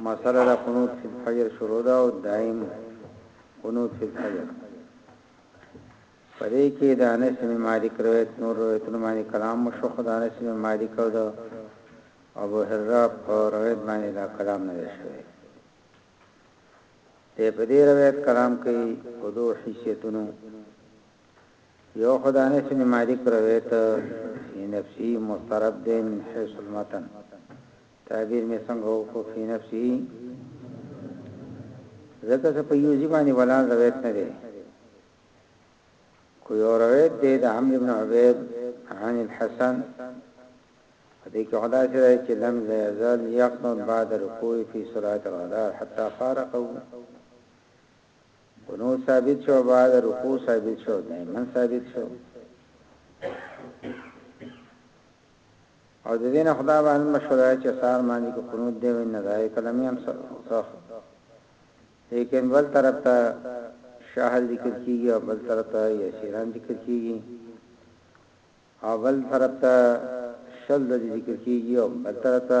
مساله ده قنوت فی الفجر شروع ده او دائم قنوت فی الفجر پدې کې د انس بن مالک روایت نور روایتونه باندې کلام مشو خدای انس بن مالک او د ابو هرره په روایت باندې دا کلام نه شوی ته په دې روایت کلام کې په دوه حیثیتونو یو خو دا نه چې نماریک روایت فی نفسی مسترد دی من حیث المتن تعبیر می څنګه وکړو فی نفسی ځکه چې په یوزی باندې ولان روایت نه دی کو یو روایت دی د عمرو بن عبید عن الحسن دې کې خدا چې راځي چې لم یزال یقنط بعد رکوع فی صلاه الغداء حتى فارقه قنوت ثابت شو بعد رکوع ثابت شو دایمن ثابت شو او د دین خدا باندې مشوره چې سار باندې کو قنوت دی وینه دای کلمې هم صح لیکن بل طرف ته شاهل ذکر کیږي او بل طرف ته یسیران ذکر کیږي او بل طرف ته شل د ذکر کیږي او بل طرف ته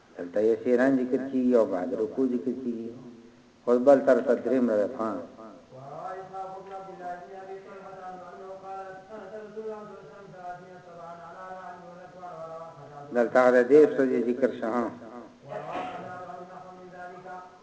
دلته یو سیران ذکر کیږي او بعد رکوع ذکر کیږي اوس بل طرف ته دریم روایت خوا دلته د دې سوزي ذکر شوه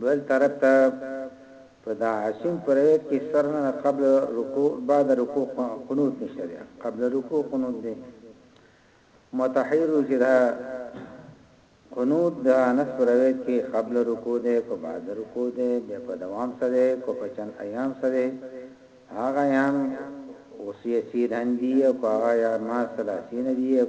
بل طرف ته په دا عاصم په روایت کې سرنا قبل رکوع بعد رکوع قنوت نشته دی قبل رکوع قنوت دی متحیر چې دا قنوت د انس پر روایت کې قبل رکوع ده کو بعد رکوع ده بیا په دوام سره کو په چن ایام سره هغه ایام اوسیه سیدان دی او هغه یا ما سلاسین دی او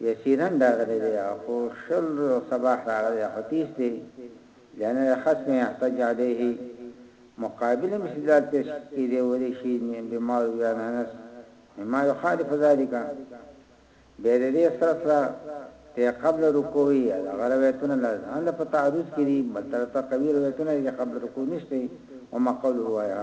یقینا راغلی دی خو شل روز صباح راغلی خو تیس دی لان الخصم یحتج علیه مقابل هم استدلال پیش کیدی ولی شی بما روی عن انس مما یخالف ذلک بیا د دې سره سره ته قبل رکوع یا د غرویتونه له ځان په تعرض کړي بل تر ته قوی رویتونه د قبل رکوع نشته او ما قوله وایا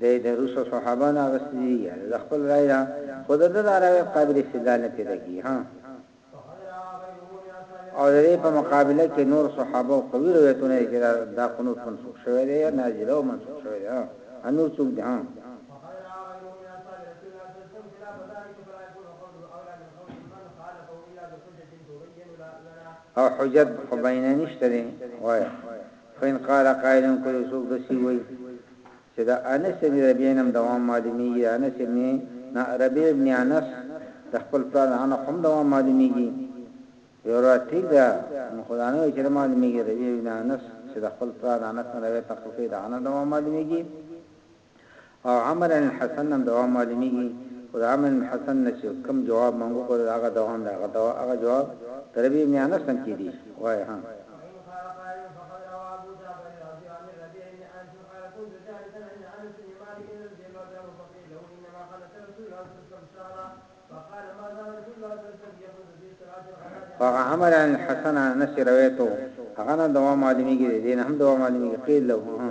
دی د روسو صحابه نه اغستی دی یا دده خپل رای ده خو دده دا روایت قابل استدلال نه پیدا کیږی ها او ددی په مقابله کی نور صحابه او قوی روایتونه دی چی دا دا قنوت منسوخ شوی دی یا نازله او منسوخ شوی دی ها نور څوک دی ها. او حجت خو بینه نشته دی وایه فإن قال قائل که یو څوک داسي ووایي چي د انس ابن ربیع نه هم دوام معلومیږي، د انس ابن نه ربیع ابن انس د خپل پلار نه انس هم دوام معلومیږي، یو روایت ټیک ده نو خو دا نه وایي چي نه معلومیږي، ربیع ابن انس چي د خپل پلار د انس نه روایت نقل کوي د هغه نه هم دوام معلومیږي. او امر عن الحسن نه هم دوام معلومیږي خو د امر عن الحسن نه چې کوم جواب مونږ وکړو د هغه دوام دی هغه جواب د ربیع ابن انس نه هم کیدی شي وایه ها. خو هغه امر عن الحسن عن انس چې روایت وو هغه نه هم دوام معلومیږي د دې نه هم دوام معلومیږي قیل له ها.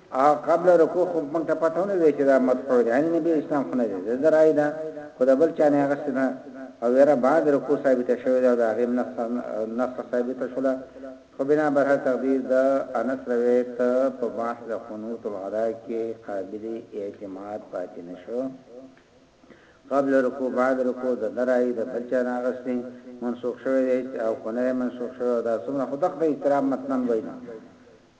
او قبل رکوع خو مونږ ته پته نه وی چې دا مدفوع دی ان نبی اسلام خو نه دی زه درای دا خو د بل چا نه غسته ده او ویره بعد رکوع ثابت شوی دا د غیم نفس نفس ثابت شول خو بنا بر هر تقدیر د انس روایت په بحث د قنوت الغداء کې قابل اعتماد پاتې نشو قبل رکوع بعد رکوع د درای د بل چا نه غسته منسوخ شوی دی او خو نه منسوخ شوی دا څومره خدای احترام مطلب وینا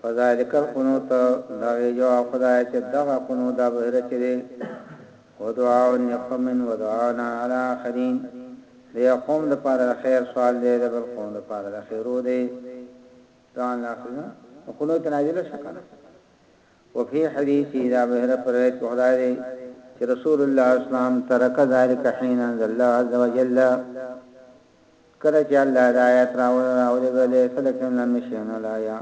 فذلک القنوت د هغې جواب خو دا دی چې دغه قنوت دا بهیره چې دی هو دعاء لقوم و دعاء علی آخرین د یو قوم د پاره د خیر سوال دی د بل قوم د پاره د خیرو دی دعاء علی آخرین قنوت نازله شو کنه وفي حديث دا بهره پر روایت خدای دی چې رسول الله اسلام ترک ذلك حين انزل الله عز وجل کله چې الله دا آیت راوړ راولېږه لیسه لک من الامر شیئن ولا یا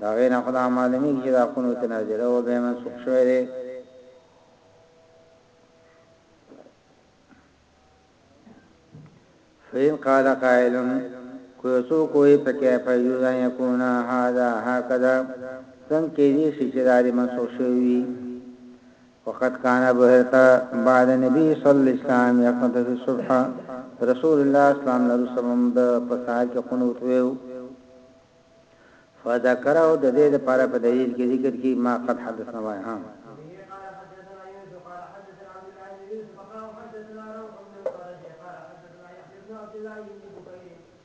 دا غینا خدا معلومی چې دا قنوت نازله او به منسوخ شوی دی فین قال قائل کوئی سو کوئی پکې فیوزا یکون هذا هکذا څنګه دې شي چې دا منسوخ شوی وقد کان ابو هريره بعد النبي صلی الله علیه وسلم يقنط فی الصبح د رسول الله اسلام نه رسول هم د په سهار کې قنوت ویو فذكره د دې لپاره په دلیل کې ذکر کی ما قد حدثنا وای ها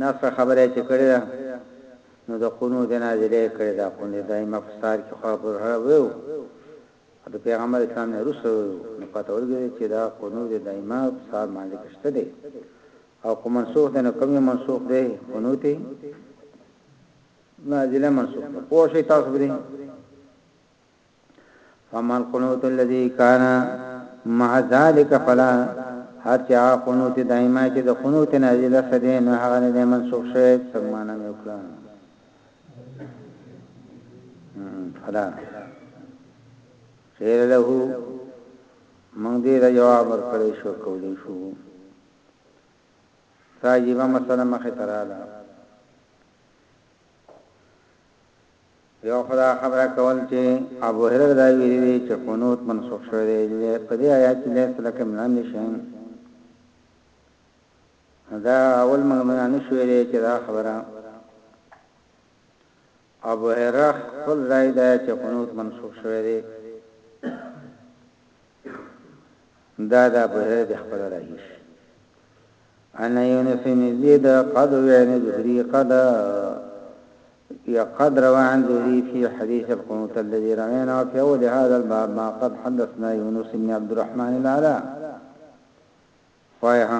ناکړه خبره یې چې کړې ده نو د قنوت نازله یې کړې ده، قنوت دایمه په سهار کې خو ابو هريره ویو او د پیغمبر اسلام نه وروسته ویو، نو پته ولګېده چې دا قنوت دایمه په سهار لمانځه کې شته دی او که منسوخ دی نو کوم یې منسوخ دی، قنوت نازله منسوخ دی، پوه شوئ تاسو په دې؟ فما القنوت الذي كان مع ذلك فلا هر چې هغه قنوت دایمه چې د قنوت نازله سده نه هغه نه منسوخ شوی څنګه معنا مې وکړه فلا خیر له موږ دې را جواب ورکړې شو کولې شو راجیبه مسله مخه تراله یو خو دا خبره کول چې ابو هريره دا ویلي دي چې قنوت منسوخ شوی دی په دې آیات کې لیس لک من امر شیئن دا اول موږ نه نشوي لري چې دا خبره ابو هرره خپل ځای دا چې قنوت منسوخ شوی دی دا دا به د خپل راهیش انا یونس بن زید قد وعن زهری قد يا قد روى عن زهري في حديث القنوت الذي رمينا في أول هذا الباب ما قد حدثنا يونس بن عبد الرحمن العلاء صحيح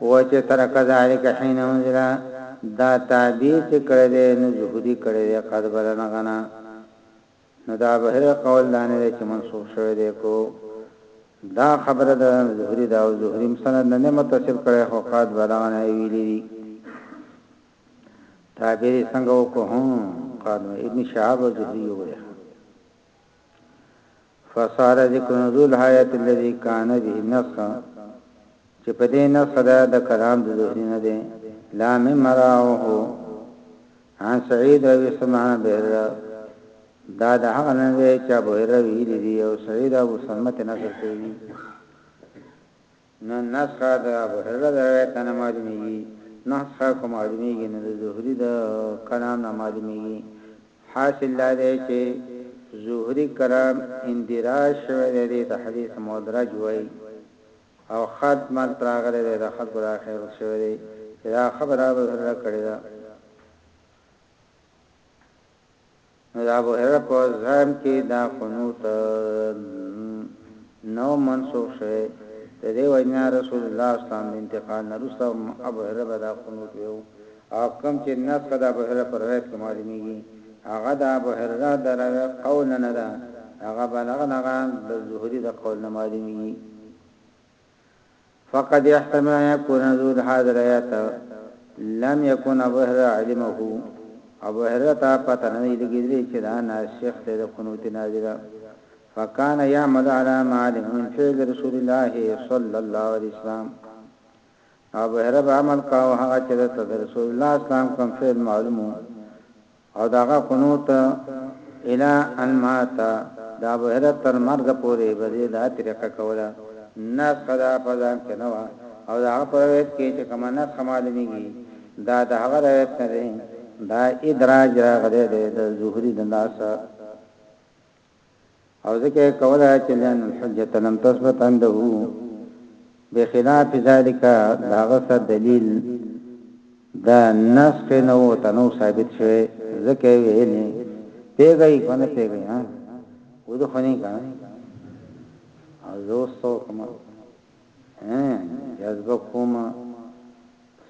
و چې ترک ذالک حين انزل دا تعبير چې کړی دی نو زهدي کړی دی قد بلنغنا نو دا بهر قول دا نه دی چې منسوخ شوی دی کو دا خبره د زهري دا او زهري مسند نه متصل کړي خو قد بلغنا ویلي دي تعبیر څنګه وکړو قال ابن شهاب زهري ویل فصار ذکر نزول حایت الذی کان به النص چې په دې نص دا د کلام د زهری نه دی لا من مراعه عن سعید ربی سمعنا بهره دا د هغه نه دی چې ابو هرره ویلي دی او سعید ابو سمت نقل کوي نه نسخه د ابو هريره د روايت نه معلوميږي نسخه که معلوميږي نو د زهري د کلام نه معلوميږي حاصل دا دی چي زهري کلام اندراج شوی دی دې ته حديث مدرج وايي او خط مط راغلی دی د خلکو دا خيال شوی دی چي دا خبره ابو هريره کړې ده. نو د ابو هريره په زعم کې دا قنوت نو منسوخ شوه د دې وجنا رسول الله اسلام د انتقال نه وروسته ابو هريره به دا قنوت ویو او کوم چې نسخه د ابو هريره پر روایت کې معلومیږي هغه د ابو هريره د راوي قول نه ده هغه بلغه نه د زهري د قول نه معلومیږي فقد يحتمل ان يكون نزول هذا الايات لم يكن ابو هريره علمه ابو هريره ته پته نه لګیدلی چې دا ناسخ دی د قنوت نازله فکان يعمل على ما علم من فعل رسول الله صلى الله عليه وسلم ابو هريره عمل کاوه هغه چې د رسول الله اسلام کوم فعل معلومه او د هغه قنوت الی ان مات د ابو هریره تر مرګ پورې به دې دا طریقه کوله، نسخه د هغه په ځان کې نه وه او د هغه په روایت کې چې کومه نسخه معلومیږي دا د هغه روایت نه دی، دا ادراج راغلی دی د زهري د لاسه. او ذکر کوله چې لئن الحجه لم تثبت عنده بخلاف ذلك داغه سره دلیل دا نسخ نه و تنو ثابت شوی ځکه ویلې پیګی کنه پیګی ها و د خنی کا او زو سو کما ها جذبه کوم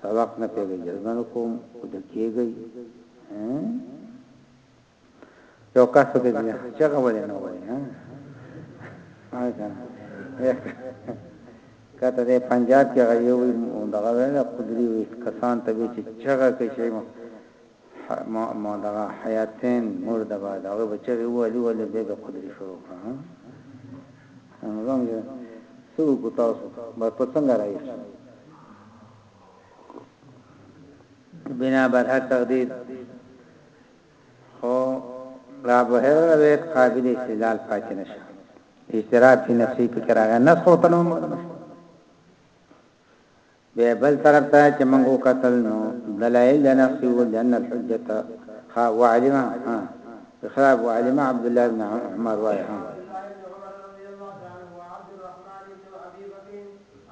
سبق نه پیګی جذبه کوم او د کیګی ها یو کس ته دې چغه ولې نه وای ها هغه کته دې پنجاب کې غيو دغه ویل قدري وي کسان ته چې چغه کې شي ما ما دغه حیاتین مرد بعد هغه بچي ویلي ولې به به قدري شروع کړه زموږ سو کو تاسو بس په څنګه راځي بنا بر هر تقدیر خو دا بهر روایت قابل استدلال پاتې نه شو، اضطراب فی نفسه پکې راغی، نسخ ورته نه وه معلومه شوه. بیا بل طرف ته چې موږ وکتل نو دلایل د نسخ وو، لأن الحجة ها وعلم ها اضطراب وعلم عبد الله بن عمر وایه.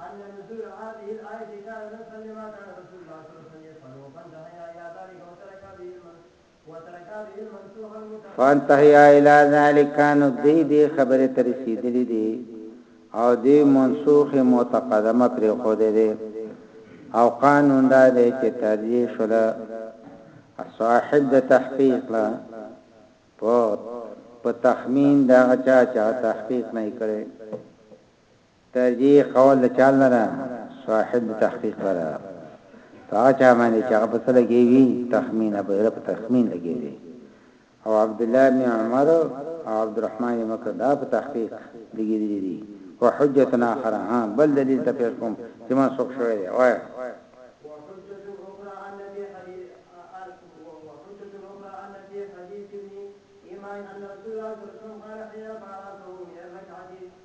ان نزول هذه الآیة کان نسخا لما کان رسول الله صلی الله علیه وسلم یفعل وفانتهی الی ذلک وترک به المنسوخ وترک به المنسوخ المترک فانتهی الی ذلک نو دی دی خبره ته رسیدلی دی او دی منسوخ متقدمه پرې خو دی او قانون دا دی چې ترجیح شله صاحب د تحقیق لا په په تخمین دا چا چا تحقیق نه کړي ترجیح قول د چا لره ده؟ صاحب د تحقیق لره ده په هغه چا باندې چې هغه په څه لګې وي تخمین ابو هریره په تخمین لګې دی او عبدالله ابن عمر او عبدالرحمن ابن مکر دا په تحقیق لګیدلي دي وحجة آخر ها بل دلیل ته پیش کوم چې منسوخ شوی دی وایه.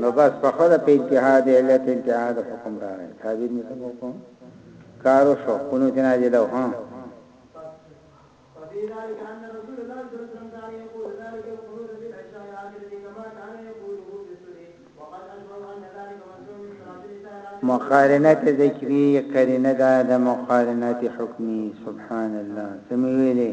نو بس په خپل په انتها د علت انتها د حکم راغی تعبیر مې څنګه وکړو کارو شو کونو تنا دي له ها مقارنت ذکری قرینه دا د مقارنت حکمی سبحان الله سمویلی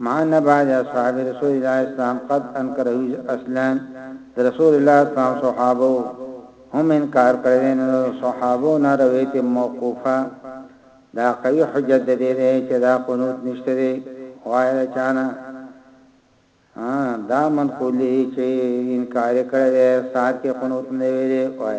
معنی بعض اصحاب رسول الله اسلام قد انکره اصلا د رسول الله اسلام صحابو هم انکار کړی دی نو صحابو نه روایت موقوفه دا قوی حجت دی دی چې دا قنوت نشته دی وای دا چانه دا منقول دی چې انکار کړی دی سات کې قنوت نه ویلې وای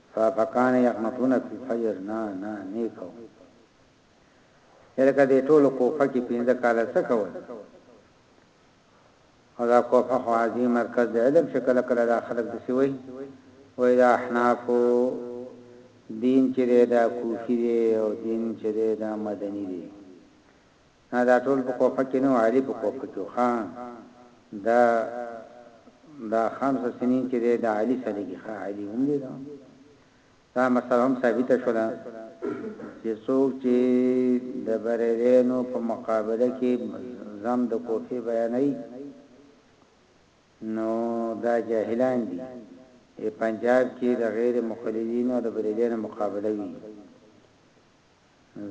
فا فکان یقنطون فی فجر نه نه نی کوم الکه دی ټول کوفه کی پنځه کاله څه کول او دا کوفه خو عظیم مرکز د علم شکل کله دا خلق د سوی وای دا احناف دین چې دا کوفی دی او دین چې دا مدنی دی نه دا ټول په کوفه کې نه وو علي په کوفه کې وو ښه دا دا خمس سنين چې دی دا علي سره کې ښه علي هم دی دا دا مسله هم ثابته شوله چې څوک چې د بریلینو په مقابله کې زم د کوفه بیانوي نو دا جاهلان دي پنجاب کې د غیر مقلدینو د بریلینو مقابله وی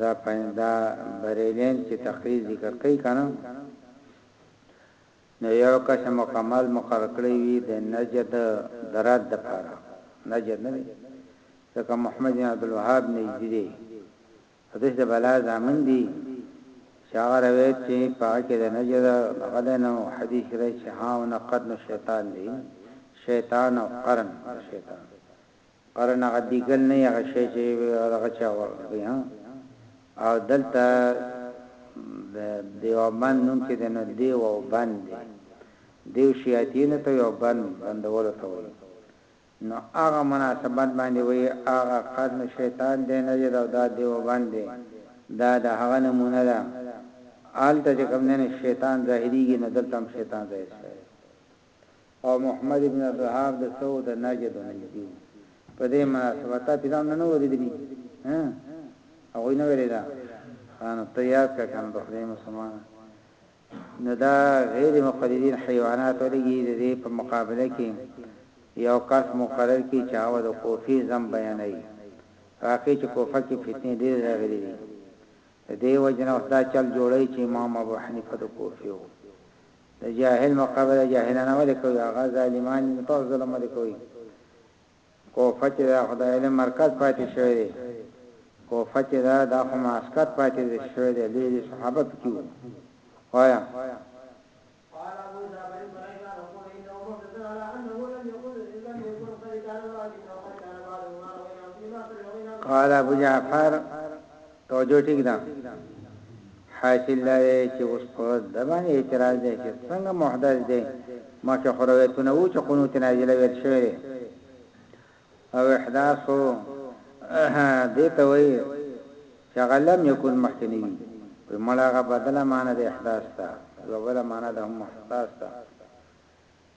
دا پاین دا بریلیان چی تقریر ذکر کوي کنه نو یو کس مکمل مقرر کړی وی د نجد درات د پاره نجد نه دی ځکه محمد بن عبد الوهاب نجدی دی حدیث د بلا زامن دی شاغر وی چی پاکه د نجد غلنو حدیث ری شهاو نقد نو شیطان دی شیطان او قرن شیطان قرن هغه دیګل نه هغه شی چی دغه چا غوښه کوي ها او دلته د دیوبند نوم چی دی نو دیو او بند دی دیو شیاطین ته یو بند بندولو ته وایي نو هغه مناسبت باندې وایي هغه قرن شیطان دی نه دی او دا دیوبند دی دا د هغه نمونه ده هلته چې کوم نه شیطان ظاهریږي نو دلته هم شیطان ظاهر شوی او محمد ابن عبدالوهاب د څه او د نجد نه نږدې وو په دې مناسبت تا پیدا نه نو ولیدلی ها هغه نه ویل دا خان ته یاد کا کان د خدای مسلمان نو دا غیر مقلدین حیوانات ولګي د دې په مقابله کې یو کس مقرر کی چې هغه د کوفی زم بیانوي راکې چې کوفه کې فتنې ډېر راغلي دي د دې وجنه دا چل جوړي چې امام ابو حنیفه د کوفی وو د جاهل مقابله جاهلانه ولې کوي هغه ظالمان دي نو تاسو ظلم ولې کوي کوفه چې دا خو د علم مرکز پاتې شوی دی کوفه چې دا دا خو معسکر پاتې شوی دی لوی لوی صحابه پکې وو وایا قال ابو جعفر توجه ټیک ده حاصل دا دی چی اوس په ده باندی اعتراض دی چی څنګه محدث دی مخکی خو روایتونه وو چی قنوت نازله ویل شوی دی او احداث خو دی ته وایی چی هغه لم یکن مخکی نه وی وی مړه هغه بدله معنی د احداث ده یو بله معنی د هم احداث ده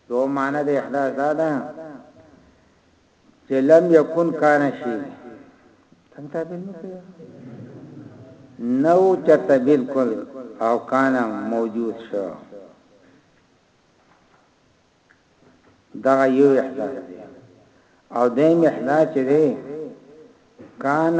یو معنی د احداث دا ده چې لم يكن کان شي څنګه تعبیر وکړي نو چرته بالکل او کان موجود شو دا یو احداث دی او دیم احداث چې دی کان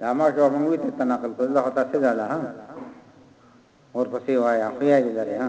دا ما شو موږ ته تنقل کول دا خطا څه ده ها اور پسې وایا خو یې لري ها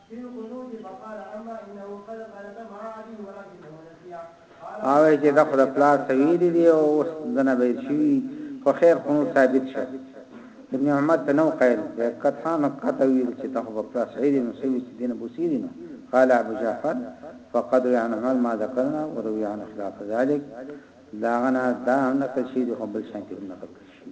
فی القنوت فقال اما انه قد قنت مع ابی ولکنه نسیه قال هغه چې د خپل پلار ته ویلي دي او اوس دنه بهیر شوي خو خیر قنوت ثابت شو ابن عمر ته نو قیل چې کتانو قطع ویل چې ته خو په پلار سعید نو سوي چې دینه بوسیری نو قال ابو جعفر فقد روي عن عمر ما ذکرنا وروي عن خلاف ذلك داغنا دا هم نقل شي دي خو بل شانتي هم نقل شي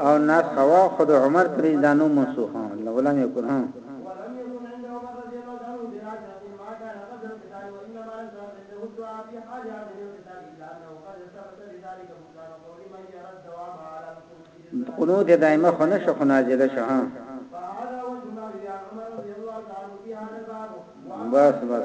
او ناس خوا خود عمر تری دانو منسوخ ولم یکن هم قنوت دائمه خو نشه خو نازله شه بس بس